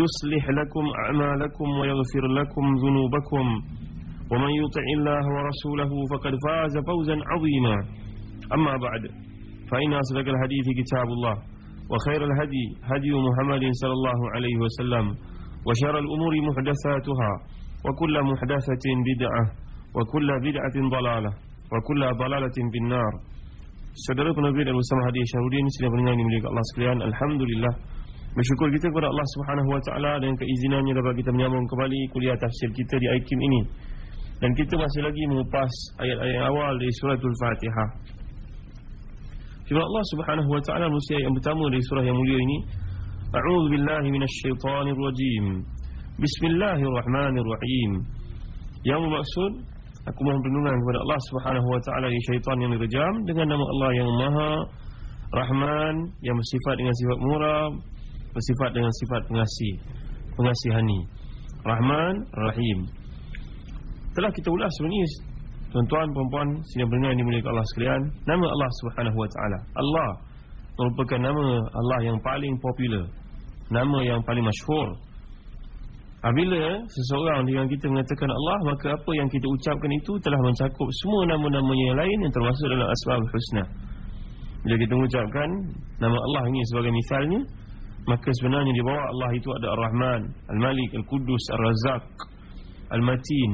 يصلح لكم أعمالكم ويغفر لكم ذنوبكم. ومن يطع الله ورسوله فقد فاز فوزا عظيما. أما بعد فإن أصدق الحديث كتاب الله وخير الهدي هدي محمد صلى الله عليه وسلم وشر الأمور محدثاتها وكل محدثة بدعة وكل بدعة ضلالة وكل ضلالة في النار. Saudara penerbit dan bersama hadir Syarudin Sila pendengar ini milik Allah sekalian. Alhamdulillah. Bersyukur kita kepada Allah Subhanahu Wa Taala Dan keizinannya dapat kita menyambung kembali Kuliah tafsir kita di IKIM ini. Dan kita masih lagi mengupas Ayat-ayat awal dari suratul Fatihah. Firman Allah Subhanahu Wa Taala Musia yang pertama dari surah yang mulia ini A'udhu billahi minasyaitanir rajim. Bismillahirrahmanirrahim. Yang bermaksud Aku mohon perlindungan kepada Allah Subhanahu wa taala dari syaitan yang direjam dengan nama Allah yang Maha Rahman yang bersifat dengan sifat murah, bersifat dengan sifat pengasih, pengasihani. Rahman, Rahim. Telah kita ulas sebenarnya tuan-tuan puan-puan pendengar yang dimuliakan Allah sekalian, nama Allah Subhanahu wa taala. Allah merupakan nama Allah yang paling popular. Nama yang paling masyhur Apabila seseorang dengan kita mengatakan Allah Maka apa yang kita ucapkan itu telah mencakup semua nama-nama yang lain Yang termasuk dalam Asma'ul Husna Bila kita mengucapkan nama Allah ini sebagai misalnya Maka sebenarnya di bawah Allah itu ada Ar-Rahman Al-Malik, Al-Qudus, Ar-Razak Al-Matin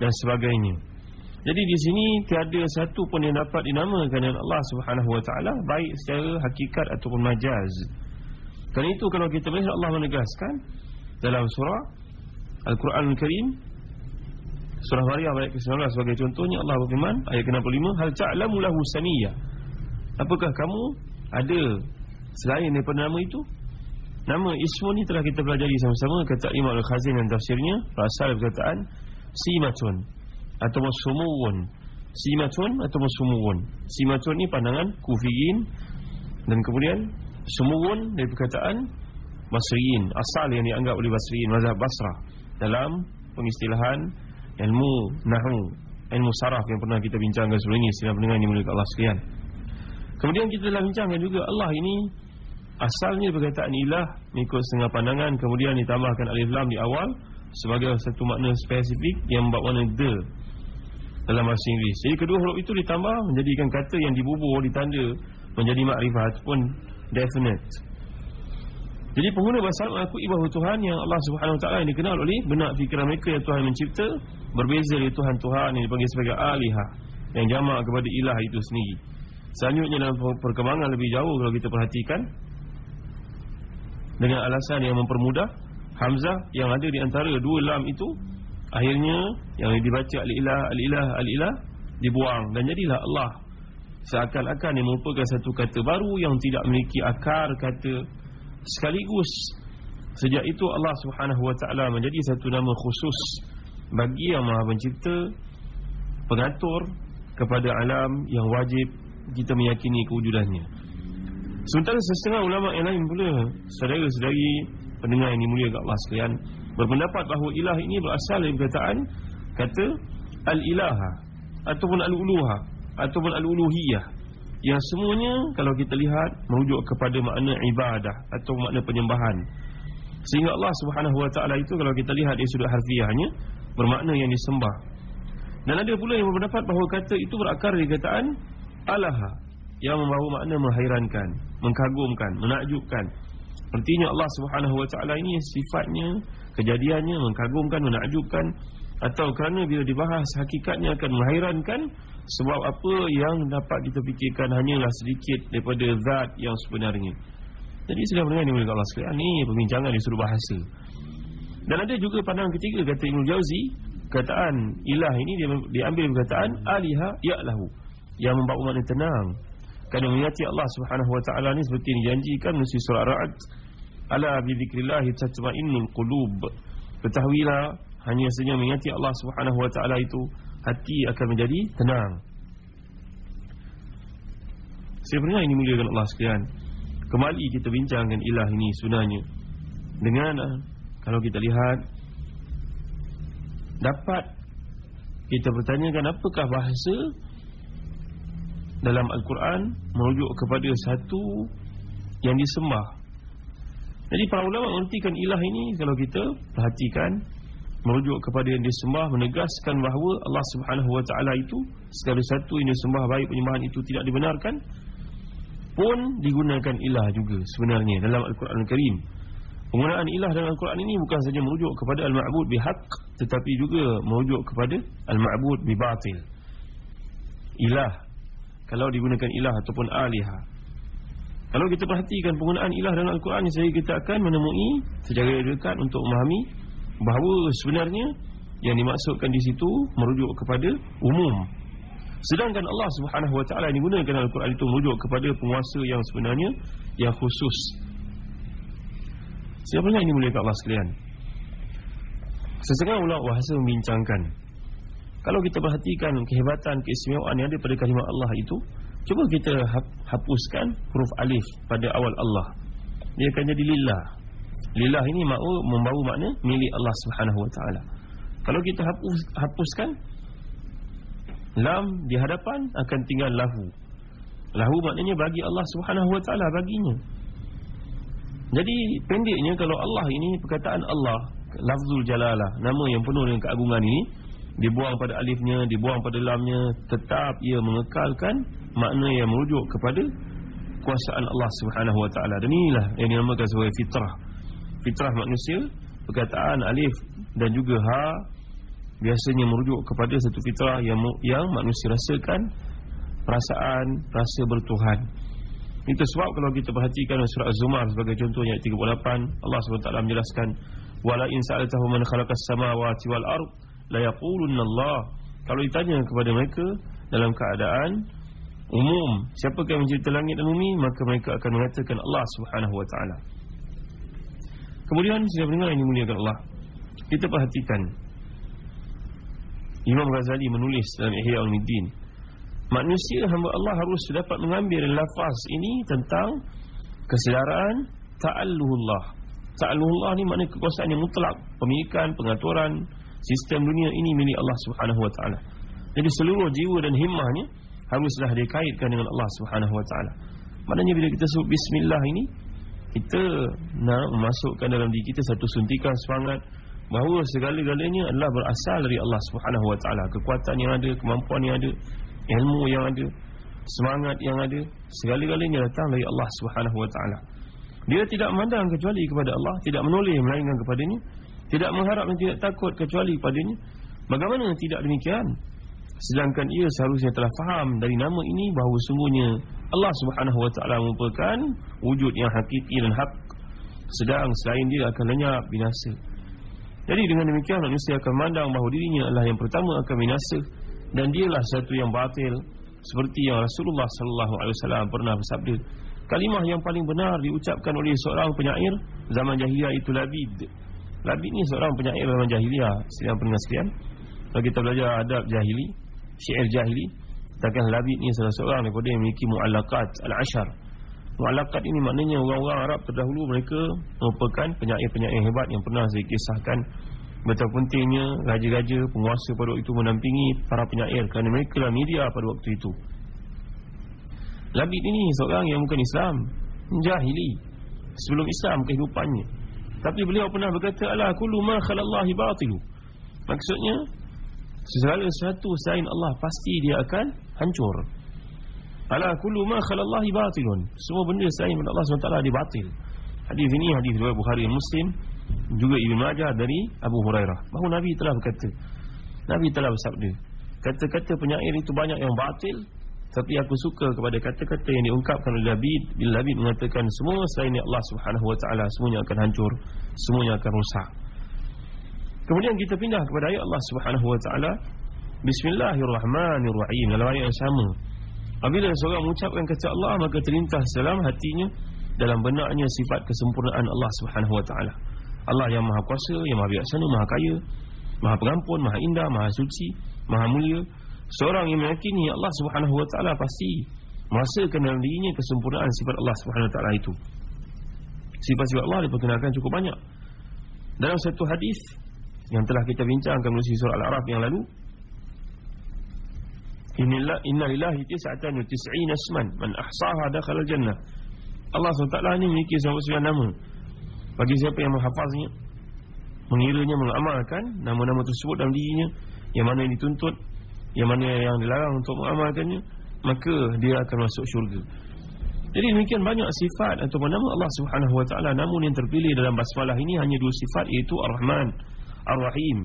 dan sebagainya. Jadi di sini tiada satu pun yang dapat dinamakan dengan Allah Subhanahu Wa Taala Baik secara hakikat ataupun majaz. Kerana itu kalau kita melihat Allah menegaskan dalam surah Al-Quran Al-Karim Surah Maryam ayat ke-19 sebagai contohnya Allah berfirman ayat ke-65 hal ta'lamu lahu samiyya? Apakah kamu ada selain daripada nama itu? Nama ismu ni telah kita pelajari sama-sama kata Imam Al-Khazin dan tafsirnya dari perkataan simatun atau sumuwun. Simatun atau sumuwun. Simatun ni pandangan kufiyin dan kemudian sumuwun dari perkataan Basriyin asal yang dianggap oleh Basriyin mazhab Basrah dalam pengistilahan ilmu nahu ilmu saraf yang pernah kita bincangkan sebelum ini sidang pendengar ini milik Allah sekalian kemudian kita telah bincangkan juga Allah ini asalnya perkataan ilah mengikut setengah pandangan kemudian ditambahkan alif lam di awal sebagai satu makna spesifik yang membawa makna the dalam bahasa Inggeris jadi kedua huruf itu ditambah menjadikan kata yang dibubur ditanda menjadi makrifat pun definite jadi pengguna bahasa Arab mengakui bahawa Tuhan yang Allah Subhanahu Taala yang dikenal oleh benak fikiran mereka yang Tuhan mencipta berbeza dari Tuhan-Tuhan yang dipanggil sebagai alihah yang jamak kepada ilah itu sendiri. Selanjutnya dalam perkembangan lebih jauh kalau kita perhatikan dengan alasan yang mempermudah Hamzah yang ada di antara dua lam itu akhirnya yang dibaca al-ilah al-ilah al-ilah dibuang dan jadilah Allah seakan-akan yang merupakan satu kata baru yang tidak memiliki akar kata sekaligus sejak itu Allah Subhanahu wa taala menjadi satu nama khusus bagi yang Maha Pencipta pengatur kepada alam yang wajib kita meyakini kewujudannya. Sementara setengah ulama yang lain pula saudara-saudari pendengar yang dimuliakan Allah sekalian berpendapat bahawa ilah ini berasal dari perkataan kata al-ilaha ataupun al-uluha ataupun al-uluhiyah yang semuanya kalau kita lihat merujuk kepada makna ibadah atau makna penyembahan. Sehingga Allah Subhanahu Wa Taala itu kalau kita lihat dari sudut harfiahnya bermakna yang disembah. Dan ada pula yang berpendapat bahawa kata itu berakar dari kataan alaha yang membawa makna menghairankan, mengkagumkan, menakjubkan. Artinya Allah Subhanahu Wa Taala ini sifatnya, kejadiannya mengkagumkan, menakjubkan. Atau kerana bila dibahas hakikatnya akan menghairankan Sebab apa yang dapat kita fikirkan hanyalah sedikit daripada zat yang sebenarnya. Jadi sedang mendengar ini Allah sekalian Ini pembincangan di seluruh bahasa. Dan ada juga pandangan ketiga kata Ibn Jauzi Kataan ilah ini dia diambil perkataan Aliha ya'lahu Yang membawa makna tenang Kerana mengingati Allah subhanahu wa ta'ala ni Seperti yang dijanjikan Mesti surah Ra'ad Ala bidhikrillahi tatma'innul qulub Ketahuilah hanya saja mengingati Allah Subhanahu wa taala itu hati akan menjadi tenang. Pernah ini muliakan Allah sekalian. Kembali kita bincangkan ilah ini sebenarnya dengan ah, kalau kita lihat dapat kita bertanyakan apakah bahasa dalam Al-Quran merujuk kepada satu yang disembah. Jadi para ulama mengertikan ilah ini kalau kita perhatikan merujuk kepada yang disembah menegaskan bahawa Allah Subhanahu wa taala itu segala satu yang disembah baik penyembahan itu tidak dibenarkan pun digunakan ilah juga sebenarnya dalam Al-Quran Al-Karim. Penggunaan ilah dalam Al-Quran ini bukan saja merujuk kepada al-ma'bud bihaq tetapi juga merujuk kepada al-ma'bud bibatil. Ilah kalau digunakan ilah ataupun alihah. Kalau kita perhatikan penggunaan ilah dalam Al-Quran saya kita akan menemui secara dekat untuk memahami bahawa sebenarnya yang dimaksudkan di situ merujuk kepada umum. Sedangkan Allah Subhanahu Wa Taala digunakan dalam Al-Quran itu merujuk kepada penguasa yang sebenarnya yang khusus. Siapa yang ini mulia Allah sekalian? Sesekali ulama bahasa membincangkan kalau kita perhatikan kehebatan keistimewaan yang ada pada kalimah Allah itu, cuba kita hapuskan huruf alif pada awal Allah. Dia akan jadi lillah. Lillah ini membawa makna milik Allah Taala. Kalau kita hapus, hapuskan lam di hadapan akan tinggal lahu. Lahu maknanya bagi Allah Taala baginya. Jadi pendeknya kalau Allah ini perkataan Allah lafzul jalalah nama yang penuh dengan keagungan ini dibuang pada alifnya dibuang pada lamnya tetap ia mengekalkan makna yang merujuk kepada kuasaan Allah Subhanahu Wa Taala. Dan inilah yang dinamakan sebagai fitrah. Fitrah manusia perkataan alif dan juga ha biasanya merujuk kepada satu fitrah yang yang manusia rasakan perasaan rasa bertuhan. Itu sebab kalau kita perhatikan surah az-zumar sebagai contoh ayat 38 Allah SWT menjelaskan wala in sa'altahu man khalaqas samawati wal ard la yaqulunna Allah. Kalau ditanya kepada mereka dalam keadaan umum siapakah yang mencipta langit dan bumi maka mereka akan mengatakan Allah Subhanahu wa taala. Kemudian saya mendengar ini muliakan Allah. Kita perhatikan. Imam Ghazali menulis dalam Ihya al-Middin Manusia hamba Allah harus dapat mengambil lafaz ini tentang Kesedaran Ta'alluhullah. Ta'alluhullah ni makna kekuasaan yang mutlak. Pemilikan, pengaturan Sistem dunia ini milik Allah subhanahu wa ta'ala. Jadi seluruh jiwa dan himmahnya Haruslah dikaitkan dengan Allah subhanahu wa ta'ala. Maknanya bila kita sebut Bismillah ini kita nak masukkan dalam diri kita satu suntikan semangat bahawa segala-galanya adalah berasal dari Allah Subhanahu Wa Taala. Kekuatan yang ada kemampuan yang ada ilmu yang ada semangat yang ada segala-galanya datang dari Allah Subhanahu Wa Taala. Dia tidak memandang kecuali kepada Allah tidak menoleh melainkan kepadanya tidak mengharap dan tidak takut kecuali kepadanya bagaimana tidak demikian sedangkan ia seharusnya telah faham dari nama ini bahawa sungguhnya Allah Subhanahu wa taala merupakan wujud yang hakiki dan hak sedang selain dia akan lenyap binasa. Jadi dengan demikian manusia akan memandang bahawa dirinya adalah yang pertama akan binasa dan dialah satu yang batil seperti yang Rasulullah sallallahu alaihi wasallam pernah bersabda. Kalimah yang paling benar diucapkan oleh seorang penyair zaman jahiliyah itu Labid. Labid ni seorang penyair zaman jahiliyah. Sedang pernah sekian. Kalau kita belajar adab jahili, syair jahili, Takkan Labid ni salah seorang daripada yang memiliki mu'alakat al-ashar Mu'alakat ini maknanya orang-orang Arab terdahulu mereka merupakan penyair-penyair hebat yang pernah saya kisahkan Betapa pentingnya raja-raja penguasa pada waktu itu menampingi para penyair Kerana mereka lah media pada waktu itu Labid ini seorang yang bukan Islam Jahili Sebelum Islam kehidupannya Tapi beliau pernah berkata Ala kullu ma khalallahi batilu. Maksudnya Segala sesuatu selain Allah Pasti dia akan hancur. Ala kullu ma khalallahi batilun. Semua benda selain Allah SWT dia batil. Hadis ini hadis riwayat Bukhari Muslim Juga Ibn Majah dari Abu Hurairah. Bahawa Nabi telah berkata Nabi telah bersabda Kata-kata penyair itu banyak yang batil Tapi aku suka kepada kata-kata yang diungkapkan oleh Nabi Bila Nabi mengatakan Semua selain Allah ta'ala Semuanya akan hancur. Semuanya akan rusak Kemudian kita pindah kepada ayat Allah ta'ala Bismillahirrahmanirrahim. Dalam ayat yang sama. Apabila seorang mengucapkan kata Allah Maka terlintas dalam hatinya Dalam benaknya sifat kesempurnaan Allah ta'ala. Allah yang maha kuasa Yang maha biaksana, maha kaya Maha pengampun, maha indah, maha suci Maha mulia Seorang yang meyakini Allah subhanahu wa ta'ala Pasti merasakan dalam dirinya Kesempurnaan sifat Allah subhanahu wa ta'ala itu Sifat-sifat Allah diperkenalkan cukup banyak Dalam satu hadis Yang telah kita bincangkan Melalui surah Al-A'raf yang lalu Inilah inna lillahi tis'atan wa tis'ina isman man ahsaha dakhala jannah. Allah SWT ini memiliki sebuah nama. Bagi siapa yang menghafaznya, mengiranya, mengamalkan nama-nama tersebut dalam dirinya, yang mana yang dituntut, yang mana yang dilarang untuk mengamalkannya, maka dia akan masuk syurga. Jadi demikian banyak sifat atau nama Allah Subhanahu Wa Taala namun yang terpilih dalam basmalah ini hanya dua sifat iaitu Ar-Rahman, Ar-Rahim.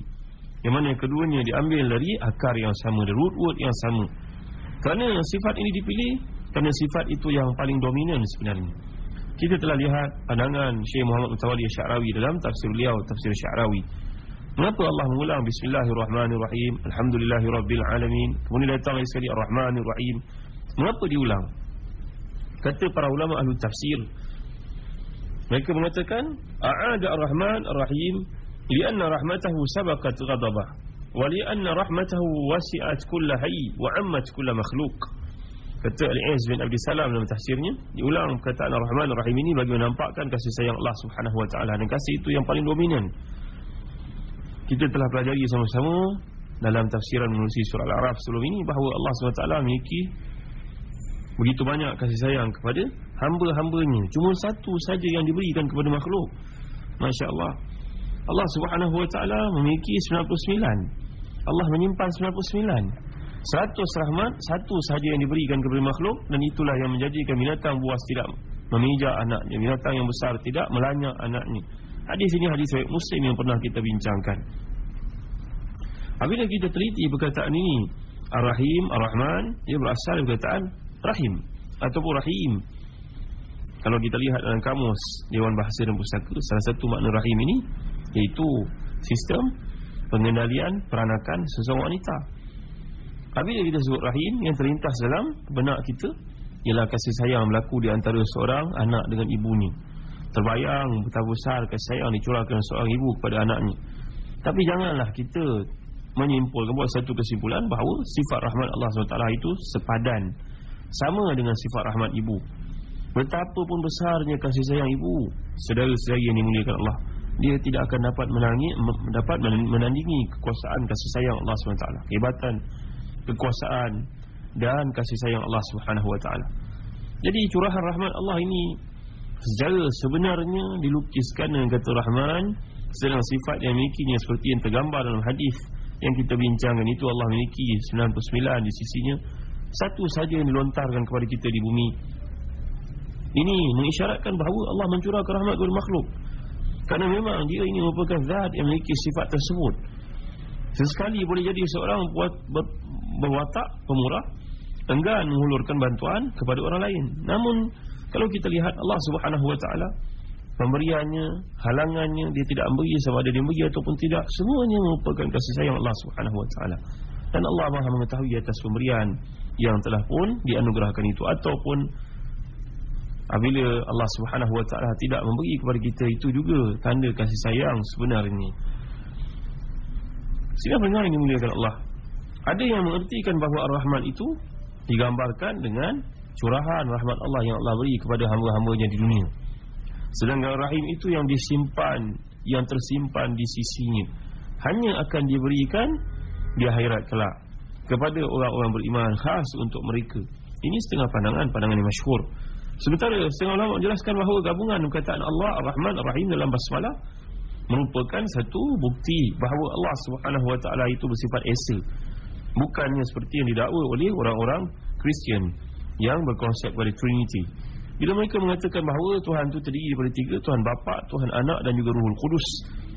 Yang mana yang keduanya diambil dari akar yang sama, dari root word yang sama. Kerana sifat ini dipilih kerana sifat itu yang paling dominan sebenarnya. Kita telah lihat pandangan Syekh Muhammad Mutawali Syarawi dalam tafsir beliau, tafsir Syarawi. Mengapa Allah mengulang Bismillahirrahmanirrahim Alhamdulillahirabbil alamin Kemudian datang sekali Ar-Rahmanirrahim. Mengapa diulang? Kata para ulama ahli tafsir Mereka mengatakan A'ada Ar-Rahman Ar-Rahim Lianna rahmatahu sabaqat ghadabah Wa lianna rahmatahu wasi'at kulla hayy Wa ammat kulla makhluk Kata Al-Iz bin Abdi Salam dalam tafsirnya Diulang perkataan Ar-Rahman Ar-Rahim ini Bagi menampakkan kasih sayang Allah subhanahu wa ta'ala Dan kasih itu yang paling dominan kita telah pelajari sama-sama dalam tafsiran menerusi surah Al-Araf sebelum ini bahawa Allah SWT memiliki begitu banyak kasih sayang kepada hamba-hambanya. Cuma satu saja yang diberikan kepada makhluk. Masya Allah. Allah Taala memiliki 99. Allah menyimpan 99. 100 rahmat satu sahaja yang diberikan kepada makhluk dan itulah yang menjadikan binatang buas tidak memijak anaknya, binatang yang besar tidak melanyak anaknya. Hadis ini hadis riwayat Muslim yang pernah kita bincangkan. Apabila kita teliti perkataan ini, Ar-Rahim, Ar-Rahman, ia berasal dari perkataan Rahim ataupun Rahim. Kalau kita lihat dalam kamus Dewan Bahasa dan Pustaka, salah satu makna Rahim ini iaitu sistem pengendalian peranakan seseorang wanita. Apabila kita sebut Rahim yang terlintas dalam benak kita ialah kasih sayang berlaku di antara seorang anak dengan ibunya. Terbayang betapa besar kasih sayang dicurahkan seorang ibu kepada anaknya. Tapi janganlah kita menyimpulkan buat satu kesimpulan bahawa sifat rahmat Allah SWT itu sepadan Sama dengan sifat rahmat ibu. Betapapun besarnya kasih sayang ibu Sedara-sedara yang dimuliakan Allah Dia tidak akan dapat menangi, dapat menandingi kekuasaan kasih sayang Allah SWT. Kehebatan, kekuasaan dan kasih sayang Allah SWT Jadi curahan rahmat Allah ini Secara sebenarnya dilukiskan dengan kata Rahman Sedang sifat yang memilikinya seperti yang tergambar dalam hadis Yang kita bincangkan itu Allah memiliki 99 di sisinya. Satu saja yang dilontarkan kepada kita di bumi. Ini mengisyaratkan bahawa Allah mencurahkan rahmat kepada makhluk. Kerana memang dia ini merupakan zat yang memiliki sifat tersebut. Sesekali boleh jadi seorang buat ber, berwatak pemurah Enggan menghulurkan bantuan kepada orang lain. Namun kalau kita lihat Allah Subhanahu Wa Taala pemberiannya, halangannya, dia tidak memberi sama ada dia memberi ataupun tidak, semuanya merupakan kasih sayang Allah Subhanahu Wa Taala. Dan Allah Maha mengetahui atas pemberian yang telah pun dianugerahkan itu ataupun apabila Allah Subhanahu Wa Taala tidak memberi kepada kita itu juga tanda kasih sayang sebenarnya. Sehingga pendengar ini muliakan Allah. Ada yang mengertikan bahawa Ar-Rahman itu digambarkan dengan curahan rahmat Allah yang Allah beri kepada hamba-hambanya di dunia. Sedangkan rahim itu yang disimpan, yang tersimpan di sisinya, hanya akan diberikan di akhirat kelak kepada orang-orang beriman khas untuk mereka. Ini setengah pandangan, pandangan yang masyhur. Sementara setengah ulama menjelaskan bahawa gabungan perkataan Allah Ar-Rahman Ar-Rahim dalam basmalah merupakan satu bukti bahawa Allah Subhanahu Wa Taala itu bersifat esa. Bukannya seperti yang didakwa oleh orang-orang Kristian yang berkonsep pada Trinity. Bila mereka mengatakan bahawa Tuhan itu terdiri daripada tiga, Tuhan Bapa, Tuhan Anak dan juga Ruhul Kudus.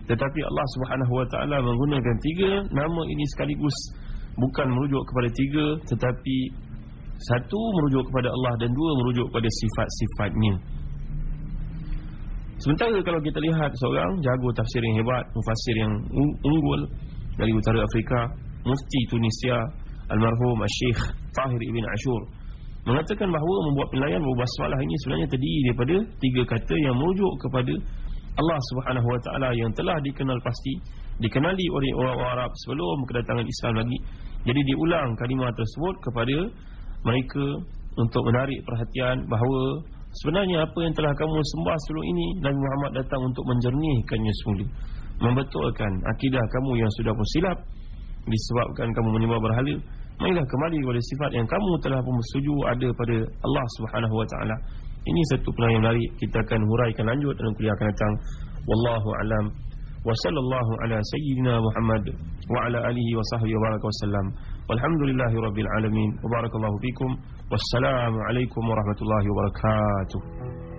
Tetapi Allah Subhanahu Wa Taala menggunakan tiga nama ini sekaligus bukan merujuk kepada tiga tetapi satu merujuk kepada Allah dan dua merujuk kepada sifat-sifatnya. Sementara kalau kita lihat seorang jago tafsir yang hebat, mufassir yang unggul dari utara Afrika, mufti Tunisia, almarhum Syekh Tahir Ibn Ashur mengatakan bahawa membuat penilaian bahawa basmalah ini sebenarnya terdiri daripada tiga kata yang merujuk kepada Allah Subhanahu Wa Taala yang telah dikenal pasti dikenali oleh orang Arab sebelum kedatangan Islam lagi. Jadi diulang kalimah tersebut kepada mereka untuk menarik perhatian bahawa sebenarnya apa yang telah kamu sembah sebelum ini Nabi Muhammad datang untuk menjernihkannya semula. Membetulkan akidah kamu yang sudah pun silap disebabkan kamu menyembah berhala. Marilah kembali kepada sifat yang kamu telah pun bersetuju ada pada Allah Subhanahu Wa Taala. Ini satu pelan yang menarik. Kita akan huraikan lanjut dalam kuliah akan datang. Wallahu alam. Wa sallallahu ala sayyidina Muhammad Wa ala alihi wa sahbihi wa baraka wa sallam. Walhamdulillahi rabbil alamin. Wa barakallahu fikum. Wassalamualaikum warahmatullahi wabarakatuh